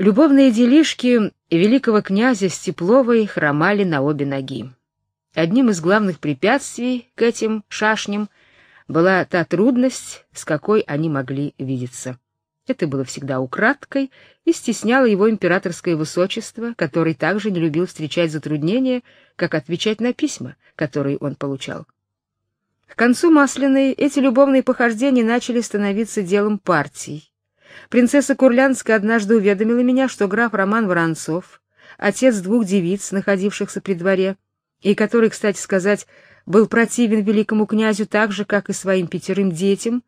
Любовные делишки великого князя Степловой хромали на обе ноги. Одним из главных препятствий к этим шашням была та трудность, с какой они могли видеться. Это было всегда украдкой и стесняло его императорское высочество, который также не любил встречать затруднения, как отвечать на письма, которые он получал. К концу Масляной эти любовные похождения начали становиться делом партий. Принцесса Курлянская однажды уведомила меня, что граф Роман Воронцов, отец двух девиц, находившихся при дворе, и который, кстати сказать, был противен великому князю так же, как и своим пятерым детям,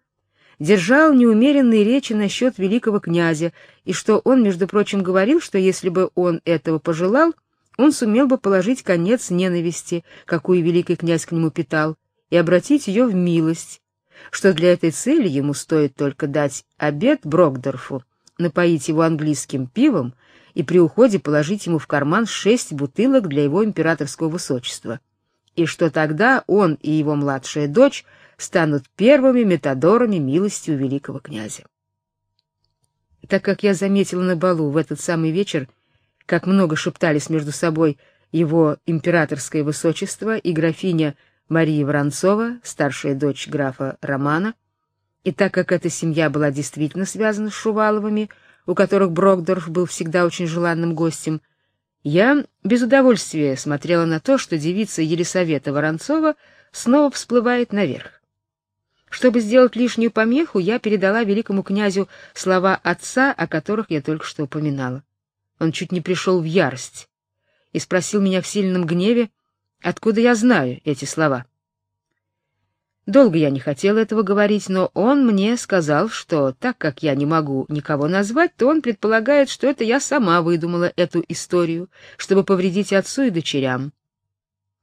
держал неумеренные речи насчет великого князя, и что он, между прочим, говорил, что если бы он этого пожелал, он сумел бы положить конец ненависти, какую великий князь к нему питал, и обратить ее в милость, что для этой цели ему стоит только дать обед Брокдорфу, напоить его английским пивом и при уходе положить ему в карман шесть бутылок для его императорского высочества, и что тогда он и его младшая дочь станут первыми метадорами у великого князя. Так как я заметила на балу в этот самый вечер, как много шептались между собой его императорское высочество и графиня Мария Воронцова, старшая дочь графа Романа, и так как эта семья была действительно связана с Шуваловыми, у которых Брокдорф был всегда очень желанным гостем, я без удовольствия смотрела на то, что девица Елисавета Воронцова снова всплывает наверх. Чтобы сделать лишнюю помеху, я передала великому князю слова отца, о которых я только что упоминала. Он чуть не пришел в ярость и спросил меня в сильном гневе, Откуда я знаю эти слова? Долго я не хотел этого говорить, но он мне сказал, что так как я не могу никого назвать, то он предполагает, что это я сама выдумала эту историю, чтобы повредить отцу и дочерям.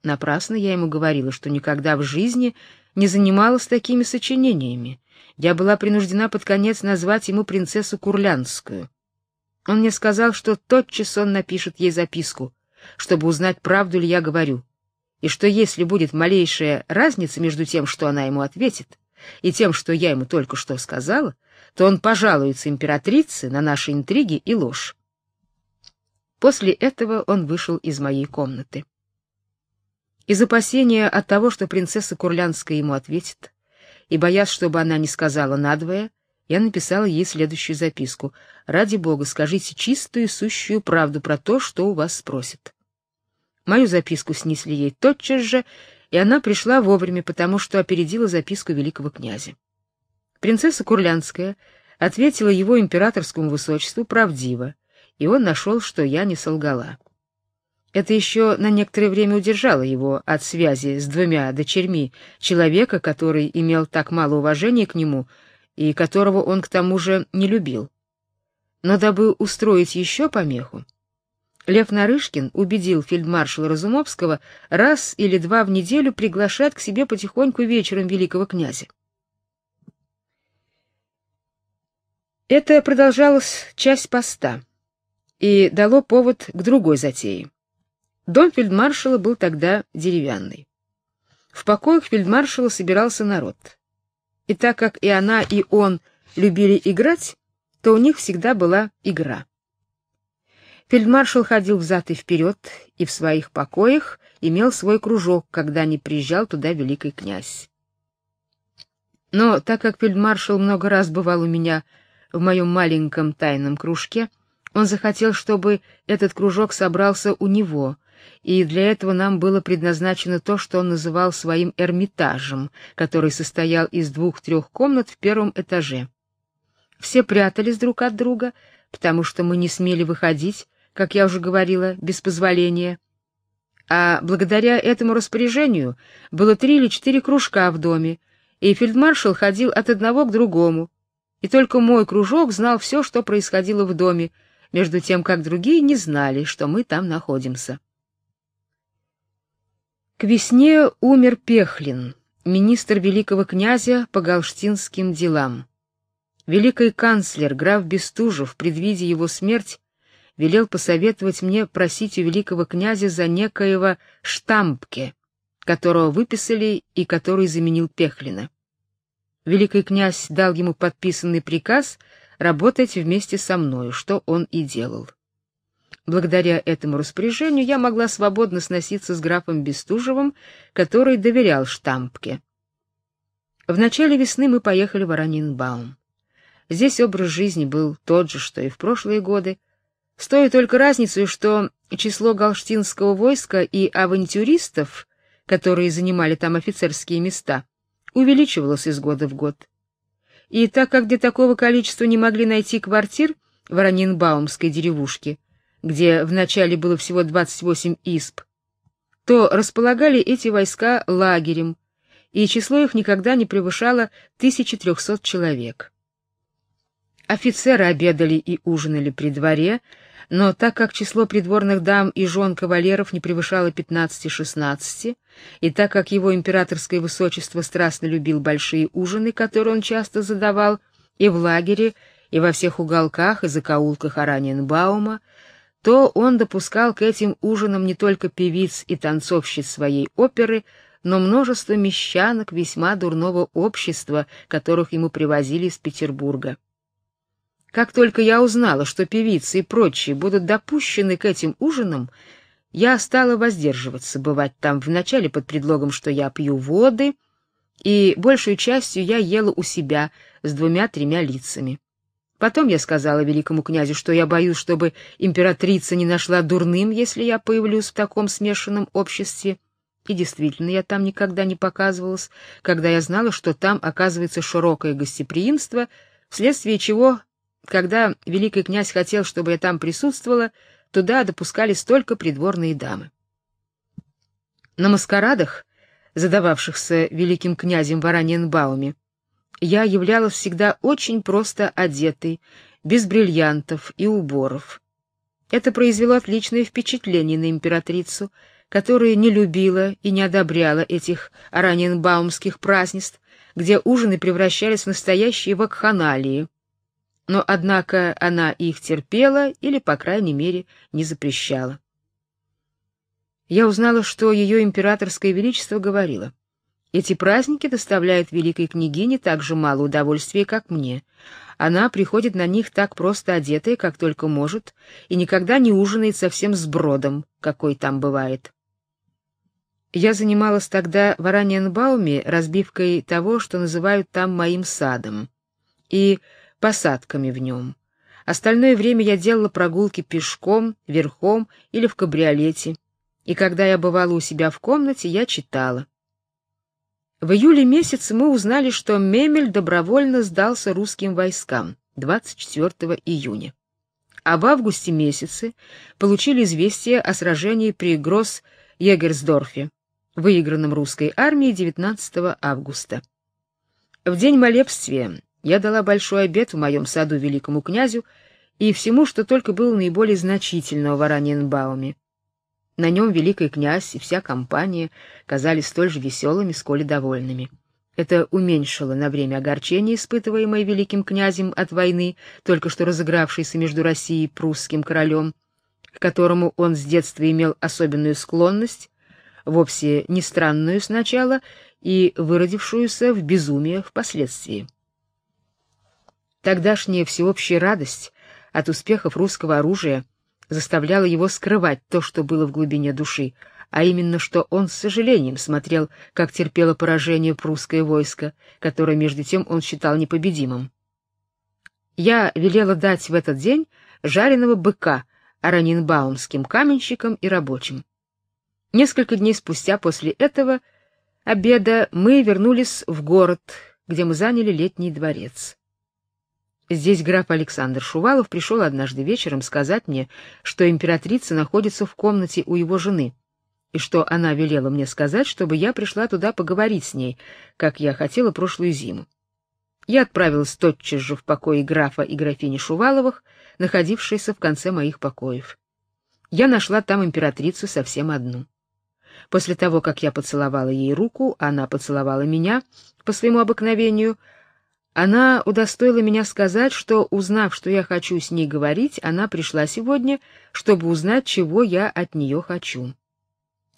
Напрасно я ему говорила, что никогда в жизни не занималась такими сочинениями. Я была принуждена под конец назвать ему принцессу Курлянскую. Он мне сказал, что тотчас он напишет ей записку, чтобы узнать, правду ли я говорю и что если будет малейшая разница между тем, что она ему ответит, и тем, что я ему только что сказала, то он пожалуется императрице на наши интриги и ложь. После этого он вышел из моей комнаты. Из опасения от того, что принцесса Курлянская ему ответит, и боясь, чтобы она не сказала надвое, я написала ей следующую записку: "Ради бога, скажите чистую сущую правду про то, что у вас спросят". Мою записку снесли ей тотчас же, и она пришла вовремя, потому что опередила записку великого князя. Принцесса Курлянская ответила его императорскому высочеству правдиво, и он нашел, что я не солгала. Это еще на некоторое время удержало его от связи с двумя дочерьми человека, который имел так мало уважения к нему и которого он к тому же не любил. Но дабы устроить еще помеху, Лев Нарышкин убедил фельдмаршала Разумовского раз или два в неделю приглашать к себе потихоньку вечером великого князя. Это продолжалось часть поста и дало повод к другой затее. Дом фельдмаршала был тогда деревянный. В покоях фельдмаршала собирался народ. И так как и она, и он любили играть, то у них всегда была игра. Фельдмаршал ходил взад и вперед и в своих покоях имел свой кружок, когда не приезжал туда великий князь. Но так как фельдмаршал много раз бывал у меня в моем маленьком тайном кружке, он захотел, чтобы этот кружок собрался у него, и для этого нам было предназначено то, что он называл своим эрмитажем, который состоял из двух-трех комнат в первом этаже. Все прятались друг от друга, потому что мы не смели выходить, как я уже говорила, без позволения. А благодаря этому распоряжению было три или четыре кружка в доме, и фельдмаршал ходил от одного к другому. И только мой кружок знал все, что происходило в доме, между тем как другие не знали, что мы там находимся. К весне умер Пехлин, министр великого князя по галштинским делам. Великий канцлер граф Бестужев, предвидя его смерть, велел посоветовать мне просить у великого князя за некоего Штампке, которого выписали и который заменил Пехлина. Великий князь дал ему подписанный приказ работать вместе со мной, что он и делал. Благодаря этому распоряжению я могла свободно сноситься с графом Бестужевым, который доверял Штампке. В начале весны мы поехали в Аранинбаум. Здесь образ жизни был тот же, что и в прошлые годы, с той только разницей, что число галштинского войска и авантюристов, которые занимали там офицерские места, увеличивалось из года в год. И так как для такого количества не могли найти квартир в Ранинбаумской деревушке, где вначале было всего 28 исп, то располагали эти войска лагерем, и число их никогда не превышало 1300 человек. Офицеры обедали и ужинали при дворе, но так как число придворных дам и жен кавалеров не превышало 15-16, и так как его императорское высочество страстно любил большие ужины, которые он часто задавал и в лагере, и во всех уголках и закоулках Араньенбаума, то он допускал к этим ужинам не только певиц и танцовщиц своей оперы, но множество мещанок весьма дурного общества, которых ему привозили из Петербурга. Как только я узнала, что певицы и прочие будут допущены к этим ужинам, я стала воздерживаться бывать там вначале под предлогом, что я пью воды, и большую частью я ела у себя с двумя-тремя лицами. Потом я сказала великому князю, что я боюсь, чтобы императрица не нашла дурным, если я появлюсь в таком смешанном обществе. И действительно, я там никогда не показывалась, когда я знала, что там оказывается широкое гостеприимство, вследствие чего когда великий князь хотел, чтобы я там присутствовала, туда допускались только придворные дамы. На маскарадах, задававшихся великим князем в Араньенбауме, я являлась всегда очень просто одетой, без бриллиантов и уборов. Это произвело отличное впечатление на императрицу, которая не любила и не одобряла этих араньенбаумских празднеств, где ужины превращались в настоящие вакханалии но однако она их терпела или, по крайней мере, не запрещала. Я узнала, что ее императорское величество говорило: "Эти праздники доставляют великой княгине так же мало удовольствия, как мне. Она приходит на них так просто одетая, как только может, и никогда не ужинает совсем с бродом, какой там бывает". Я занималась тогда в Араньенбауме разбивкой того, что называют там моим садом. И посадками в нем. Остальное время я делала прогулки пешком, верхом или в кабриолете. И когда я бывала у себя в комнате, я читала. В июле месяце мы узнали, что Мемель добровольно сдался русским войскам 24 июня. А в августе месяце получили известие о сражении при Гросс-Егерсдорфе, выигранном русской армией 19 августа. В день молебствия я дала большой обед в моем саду великому князю и всему, что только было наиболее значительного в Араньенбауме. На нем великий князь и вся компания казались столь же веселыми, сколь и довольными. Это уменьшило на время огорчение, испытываемое великим князем от войны, только что разыгравшейся между Россией и прусским королем, к которому он с детства имел особенную склонность, вовсе не странную сначала и выродившуюся в безумие впоследствии. Тогдашняя всеобщая радость от успехов русского оружия заставляла его скрывать то, что было в глубине души, а именно что он с сожалением смотрел, как терпело поражение прусское войско, которое между тем он считал непобедимым. Я велела дать в этот день жареного быка аранинбаумским каменщикам и рабочим. Несколько дней спустя после этого обеда мы вернулись в город, где мы заняли летний дворец. Здесь граф Александр Шувалов пришел однажды вечером сказать мне, что императрица находится в комнате у его жены, и что она велела мне сказать, чтобы я пришла туда поговорить с ней, как я хотела прошлую зиму. Я отправилась тотчас же в покои графа и графини Шуваловых, находившиеся в конце моих покоев. Я нашла там императрицу совсем одну. После того, как я поцеловала ей руку, она поцеловала меня по своему обыкновению — она удостоила меня сказать, что, узнав, что я хочу с ней говорить, она пришла сегодня, чтобы узнать, чего я от нее хочу.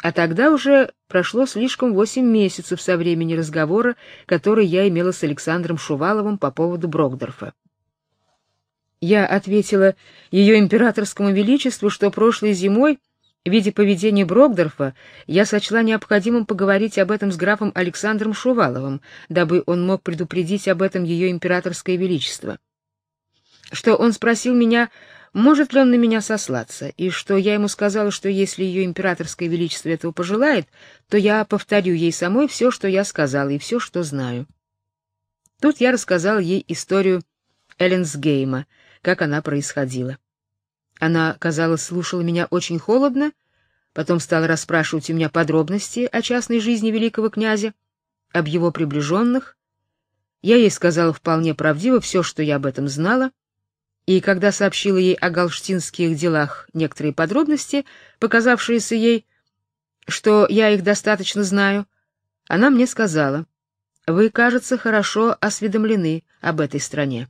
А тогда уже прошло слишком восемь месяцев со времени разговора, который я имела с Александром Шуваловым по поводу Брокдорфа. Я ответила ее императорскому величеству, что прошлой зимой, видя поведение Брокдорфа, я сочла необходимым поговорить об этом с графом Александром Шуваловым, дабы он мог предупредить об этом ее императорское величество. Что он спросил меня, может ли он на меня сослаться, и что я ему сказала, что если ее императорское величество этого пожелает, то я повторю ей самой все, что я сказала, и все, что знаю. Тут я рассказала ей историю Элленсгейма, как она происходила. Она, казалось, слушала меня очень холодно, потом стала расспрашивать у меня подробности о частной жизни великого князя, об его приближенных. Я ей сказала вполне правдиво все, что я об этом знала, и когда сообщила ей о галштинских делах некоторые подробности, показавшиеся ей, что я их достаточно знаю, она мне сказала: "Вы, кажется, хорошо осведомлены об этой стране".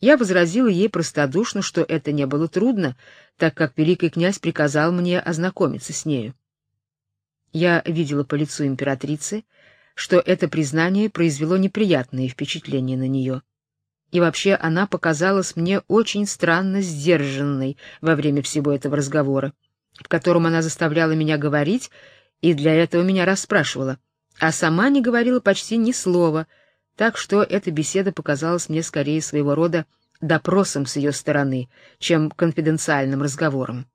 Я возразила ей простодушно, что это не было трудно, так как великий князь приказал мне ознакомиться с нею. Я видела по лицу императрицы, что это признание произвело неприятное впечатление на нее. И вообще она показалась мне очень странно сдержанной во время всего этого разговора, в котором она заставляла меня говорить и для этого меня расспрашивала, а сама не говорила почти ни слова, так что эта беседа показалась мне скорее своего рода допросом с ее стороны, чем конфиденциальным разговором.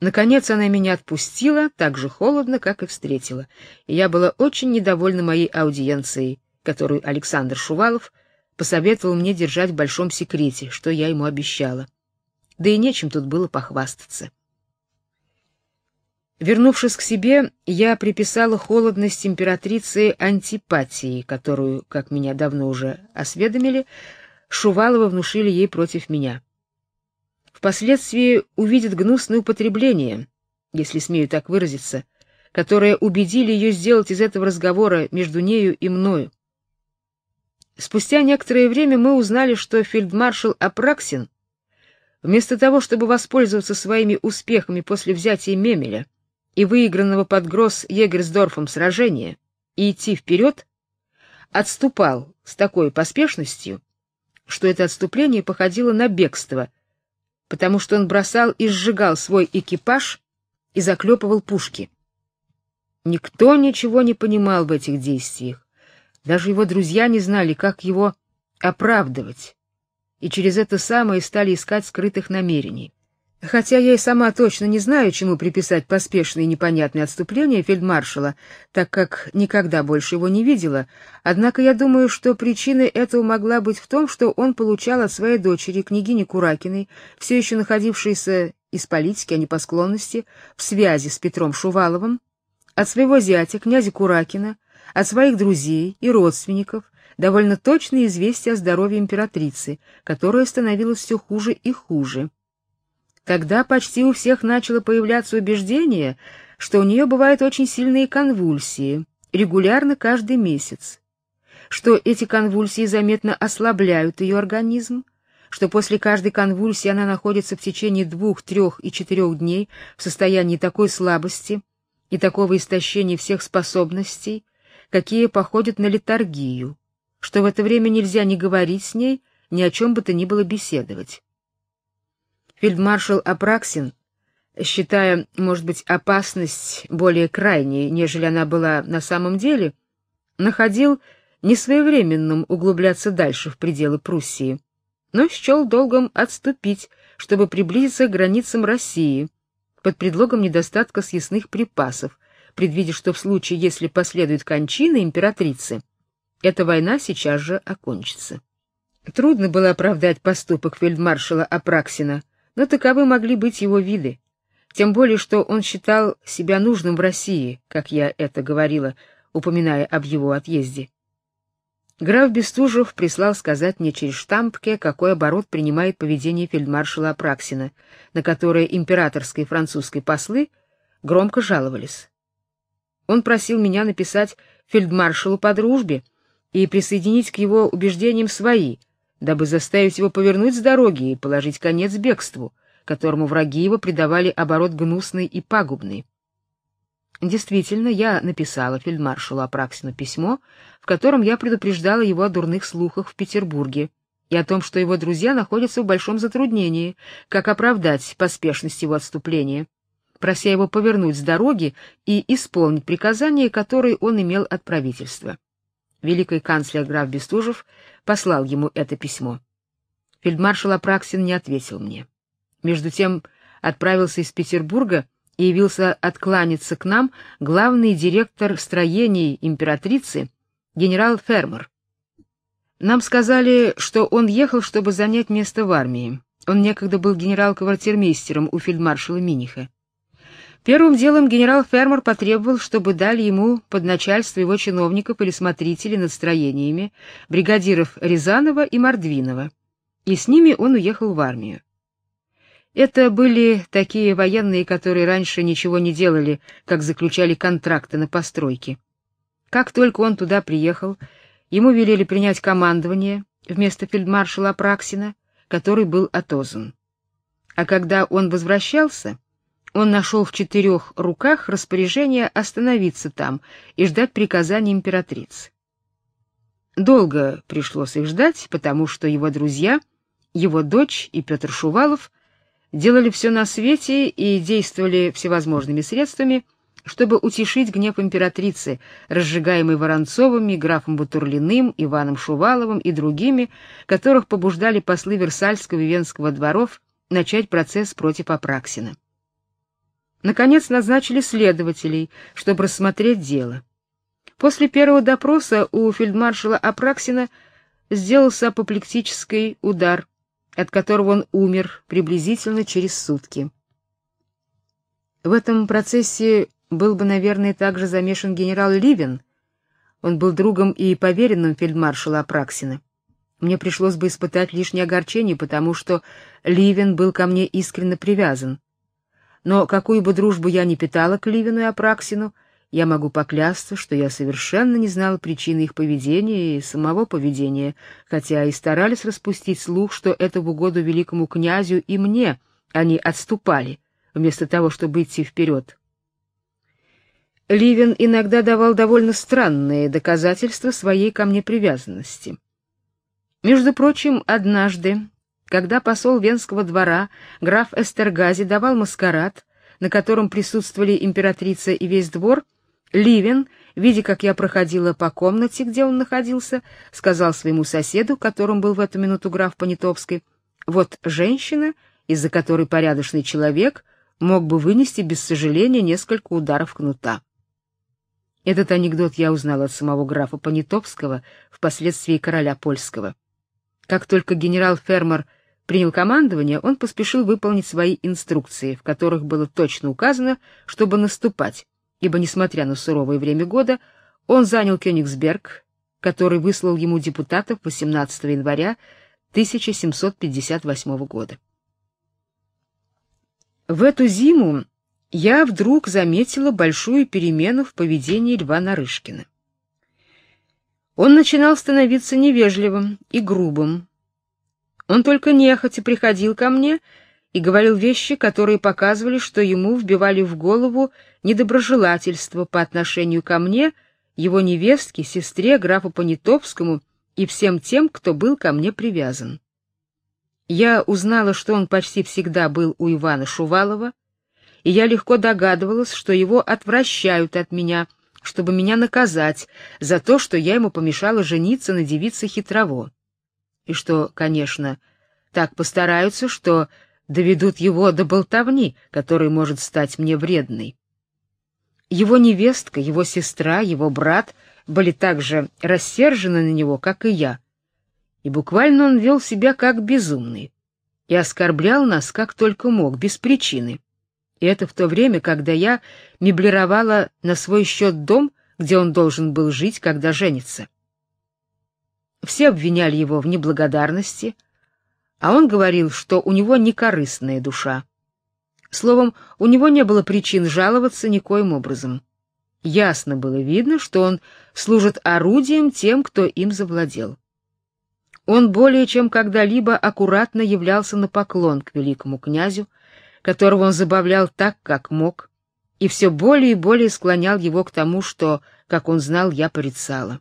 Наконец она меня отпустила так же холодно, как и встретила, и я была очень недовольна моей аудиенцией, которую Александр Шувалов посоветовал мне держать в большом секрете, что я ему обещала. Да и нечем тут было похвастаться. Вернувшись к себе, я приписала холодность императрицы антипатии, которую, как меня давно уже осведомили, Шувалова внушили ей против меня. Впоследствии увидит гнусное употребление, если смею так выразиться, которое убедили ее сделать из этого разговора между нею и мною. Спустя некоторое время мы узнали, что фельдмаршал Апраксин, вместо того, чтобы воспользоваться своими успехами после взятия Мемеля, и выигранного под Гросс Егерсдорфом сражения и идти вперед, отступал с такой поспешностью, что это отступление походило на бегство, потому что он бросал и сжигал свой экипаж и заклепывал пушки. Никто ничего не понимал в этих действиях. Даже его друзья не знали, как его оправдывать, и через это самое стали искать скрытых намерений. Хотя я и сама точно не знаю, чему приписать поспешное и непонятное отступление фельдмаршала, так как никогда больше его не видела, однако я думаю, что причиной этого могла быть в том, что он получал от своей дочери, княгини Куракиной, все еще находившейся из политики, а не по склонности, в связи с Петром Шуваловым, от своего зятя, князя Куракина, от своих друзей и родственников, довольно точные известия о здоровье императрицы, которая становилась все хуже и хуже. Тогда почти у всех начало появляться убеждение, что у нее бывают очень сильные конвульсии, регулярно каждый месяц, что эти конвульсии заметно ослабляют ее организм, что после каждой конвульсии она находится в течение двух, трех и четырех дней в состоянии такой слабости и такого истощения всех способностей, какие походят на летаргию, что в это время нельзя ни говорить с ней, ни о чем бы то ни было беседовать. Фельдмаршал Апраксин, считая, может быть, опасность более крайней, нежели она была на самом деле, находил несвоевременным углубляться дальше в пределы Пруссии, но счел долгом отступить, чтобы приблизиться к границам России под предлогом недостатка съестных припасов, предвидя, что в случае, если последует кончина императрицы, эта война сейчас же окончится. Трудно было оправдать поступок фельдмаршала Апраксина, но таковы могли быть его виды. Тем более, что он считал себя нужным в России, как я это говорила, упоминая об его отъезде. Граф Бестужев прислал сказать мне через штампке, какой оборот принимает поведение фельдмаршала Апраксина, на которое императорские французские послы громко жаловались. Он просил меня написать фельдмаршалу по дружбе и присоединить к его убеждениям свои — дабы заставить его повернуть с дороги и положить конец бегству, которому враги его придавали оборот гнусный и пагубный. Действительно, я написала фельдмаршалу Апраксину письмо, в котором я предупреждала его о дурных слухах в Петербурге и о том, что его друзья находятся в большом затруднении, как оправдать поспешность его отступления, прося его повернуть с дороги и исполнить приказания, которые он имел от правительства. Великий канцлер граф Бестужев послал ему это письмо. Фельдмаршал Апраксин не ответил мне. Между тем отправился из Петербурга и явился откланяться к нам главный директор строений императрицы генерал Фермер. Нам сказали, что он ехал, чтобы занять место в армии. Он некогда был генерал-квартирмейстером у фельдмаршала Миниха. Первым делом генерал Фермер потребовал, чтобы дали ему под начальство его чиновников или смотрителей над строениями, бригадиров Рязанова и Мордвинова. И с ними он уехал в армию. Это были такие военные, которые раньше ничего не делали, как заключали контракты на постройки. Как только он туда приехал, Ему велели принять командование вместо фельдмаршала Апраксина, который был отозван. А когда он возвращался, он нашел в четырех руках распоряжение остановиться там и ждать приказания императрицы. Долго пришлось их ждать, потому что его друзья, его дочь и Петр Шувалов делали все на свете и действовали всевозможными средствами, чтобы утешить гнев императрицы, разжигаемый Воронцовыми, графом Бутурлиным, Иваном Шуваловым и другими, которых побуждали послы Версальского и Венского дворов начать процесс против Апраксина. Наконец назначили следователей, чтобы рассмотреть дело. После первого допроса у фельдмаршала Апраксина сделался апоплексический удар, от которого он умер приблизительно через сутки. В этом процессе был бы, наверное, также замешан генерал Ливен. Он был другом и поверенным фельдмаршала Апраксина. Мне пришлось бы испытать лишнее огорчение, потому что Ливен был ко мне искренне привязан. Но какую бы дружбу я ни питала к Ливену и Апраксину, я могу поклясться, что я совершенно не знала причины их поведения и самого поведения, хотя и старались распустить слух, что это в угоду великому князю и мне они отступали, вместо того, чтобы идти вперед. Ливен иногда давал довольно странные доказательства своей ко мне привязанности. Между прочим, однажды, когда посол Венского двора, граф Эстергази, давал маскарад, на котором присутствовали императрица и весь двор, Ливен, видя, как я проходила по комнате, где он находился, сказал своему соседу, которым был в эту минуту граф Понятовский, «Вот женщина, из-за которой порядочный человек мог бы вынести без сожаления несколько ударов кнута». Этот анекдот я узнал от самого графа Понятовского, впоследствии короля польского. Как только генерал Фермер принял командование, он поспешил выполнить свои инструкции, в которых было точно указано, чтобы наступать, ибо несмотря на суровое время года, он занял Кёнигсберг, который выслал ему депутатов 18 января 1758 года. В эту зиму я вдруг заметила большую перемену в поведении Льва Нарышкина. Он начинал становиться невежливым и грубым. Он только нехотя приходил ко мне и говорил вещи, которые показывали, что ему вбивали в голову недоброжелательство по отношению ко мне, его невестке, сестре, графу Понятовскому и всем тем, кто был ко мне привязан. Я узнала, что он почти всегда был у Ивана Шувалова, и я легко догадывалась, что его отвращают от меня, чтобы меня наказать за то, что я ему помешала жениться на девице Хитрово. И что, конечно, так постараются, что доведут его до болтовни, которая может стать мне вредной. Его невестка, его сестра, его брат были также рассержены на него, как и я. И буквально он вел себя как безумный и оскорблял нас как только мог, без причины. И это в то время, когда я меблировала на свой счет дом, где он должен был жить, когда женится. Все обвиняли его в неблагодарности, а он говорил, что у него некорыстная душа. Словом, у него не было причин жаловаться никоим образом. Ясно было видно, что он служит орудием тем, кто им завладел. Он более чем когда-либо аккуратно являлся на поклон к великому князю, которого он забавлял так, как мог, и все более и более склонял его к тому, что, как он знал, я порицала.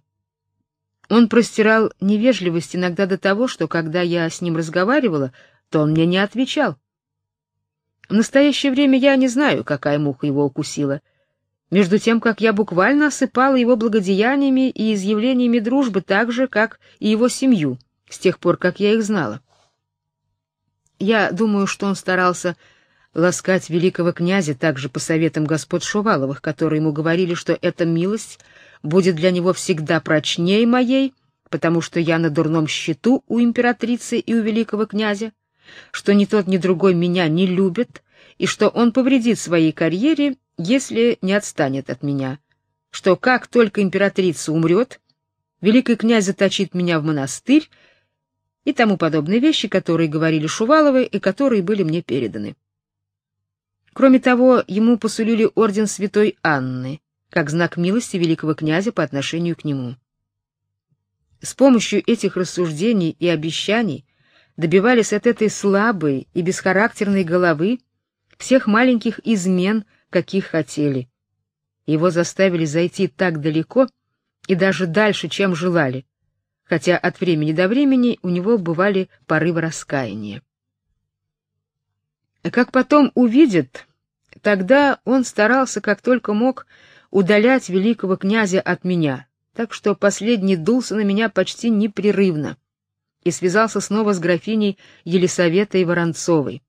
Он простирал невежливость иногда до того, что когда я с ним разговаривала, то он мне не отвечал. В настоящее время я не знаю, какая муха его укусила. Между тем, как я буквально осыпала его благодеяниями и изъявлениями дружбы так же, как и его семью, с тех пор, как я их знала. Я думаю, что он старался ласкать великого князя также по советам господ Шуваловых, которые ему говорили, что эта милость будет для него всегда прочнее моей, потому что я на дурном счету у императрицы и у великого князя, что ни тот, ни другой меня не любят, и что он повредит своей карьере, если не отстанет от меня, что как только императрица умрет, великий князь заточит меня в монастырь и тому подобные вещи, которые говорили Шуваловы и которые были мне переданы. Кроме того, ему посулили орден Святой Анны, как знак милости великого князя по отношению к нему. С помощью этих рассуждений и обещаний добивались от этой слабой и бесхарактерной головы всех маленьких измен, каких хотели. Его заставили зайти так далеко и даже дальше, чем желали, хотя от времени до времени у него бывали порывы раскаяния. Как потом увидят, тогда он старался как только мог удалять великого князя от меня, так что последний дулся на меня почти непрерывно и связался снова с графиней Елисаветой Воронцовой.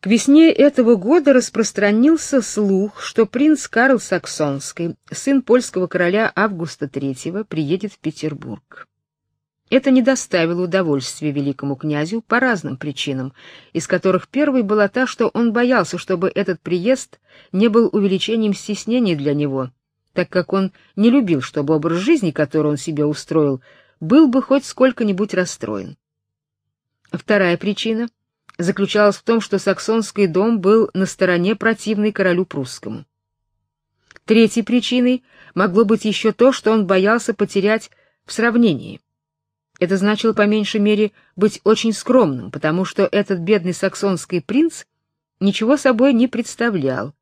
К весне этого года распространился слух, что принц Карл Саксонский, сын польского короля Августа III, приедет в Петербург. Это не доставило удовольствия великому князю по разным причинам, из которых первой была та, что он боялся, чтобы этот приезд не был увеличением стеснений для него, так как он не любил, чтобы образ жизни, который он себе устроил, был бы хоть сколько-нибудь расстроен. Вторая причина заключалась в том, что саксонский дом был на стороне противной королю прусскому. Третьей причиной могло быть еще то, что он боялся потерять в сравнении. Это значило по меньшей мере быть очень скромным, потому что этот бедный саксонский принц ничего собой не представлял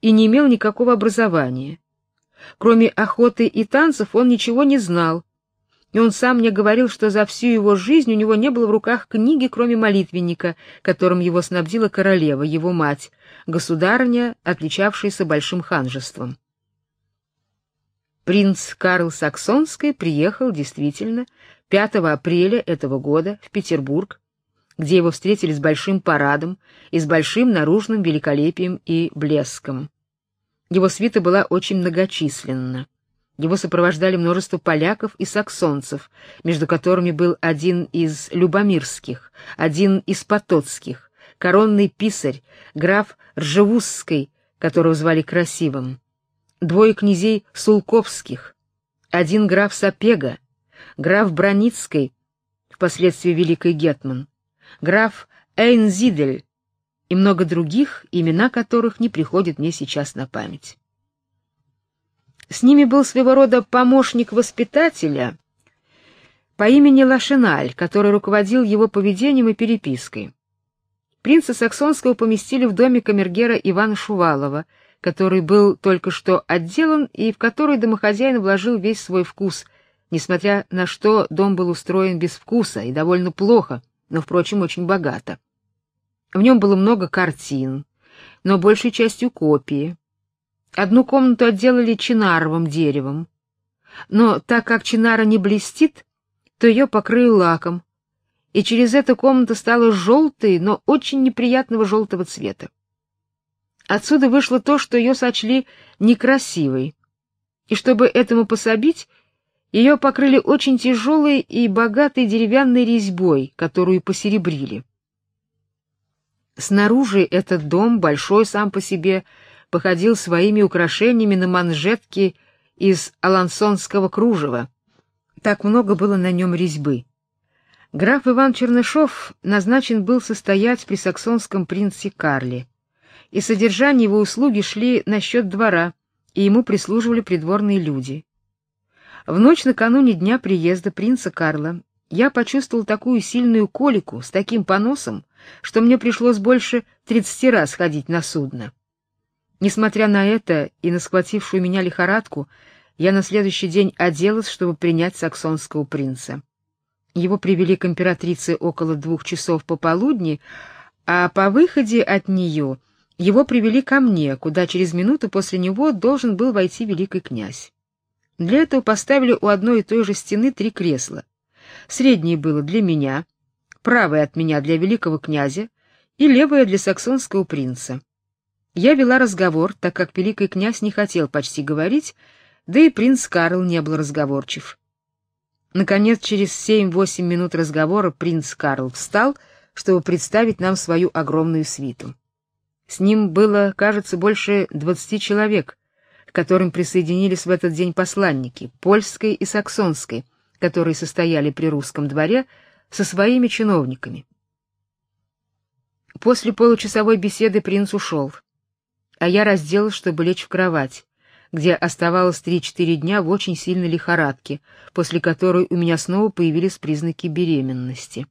и не имел никакого образования. Кроме охоты и танцев он ничего не знал. И он сам мне говорил, что за всю его жизнь у него не было в руках книги, кроме молитвенника, которым его снабдила королева, его мать, государыня, отличавшаяся большим ханжеством. Принц Карл Саксонский приехал действительно 5 апреля этого года в Петербург, где его встретили с большим парадом и с большим наружным великолепием и блеском. Его свита была очень многочисленна. Его сопровождали множество поляков и саксонцев, между которыми был один из любомирских, один из потоцких, коронный писарь, граф Ржевузский, которого звали Красивым, двое князей Сулковских, один граф Сапега, граф Браницкий, впоследствии великий гетман, граф Эйнзидель и много других, имена которых не приходят мне сейчас на память. С ними был своего рода помощник воспитателя по имени Лашиналь, который руководил его поведением и перепиской. Принца Саксонского поместили в доме камергера Ивана Шувалова, который был только что отделан и в который домохозяин вложил весь свой вкус, несмотря на что дом был устроен без вкуса и довольно плохо, но впрочем очень богато. В нем было много картин, но большей частью копии. Одну комнату отделали чинаровым деревом. Но так как чинара не блестит, то ее покрыли лаком, и через это комната стала желтой, но очень неприятного желтого цвета. Отсюда вышло то, что ее сочли некрасивой. И чтобы этому пособить, ее покрыли очень тяжелой и богатой деревянной резьбой, которую посеребрили. Снаружи этот дом, большой сам по себе, походил своими украшениями на манжетки из алансонского кружева. Так много было на нем резьбы. Граф Иван Чернышов назначен был состоять при саксонском принце Карле, и содержание его услуги шли на счет двора, и ему прислуживали придворные люди. В ночь накануне дня приезда принца Карла я почувствовал такую сильную колику с таким поносом, что мне пришлось больше тридцати раз ходить на судно. Несмотря на это и на схватившую меня лихорадку, я на следующий день оделась, чтобы принять саксонского принца. Его привели к императрице около двух часов пополудни, а по выходе от нее его привели ко мне, куда через минуту после него должен был войти великий князь. Для этого поставили у одной и той же стены три кресла. Среднее было для меня, правое от меня для великого князя и левое для саксонского принца. Я вела разговор, так как великий князь не хотел почти говорить, да и принц Карл не был разговорчив. Наконец, через семь-восемь минут разговора принц Карл встал, чтобы представить нам свою огромную свиту. С ним было, кажется, больше двадцати человек, к которым присоединились в этот день посланники, польской и саксонской, которые состояли при русском дворе со своими чиновниками. После получасовой беседы принц ушел а я разделась, чтобы лечь в кровать, где оставалось три-четыре дня в очень сильной лихорадке, после которой у меня снова появились признаки беременности.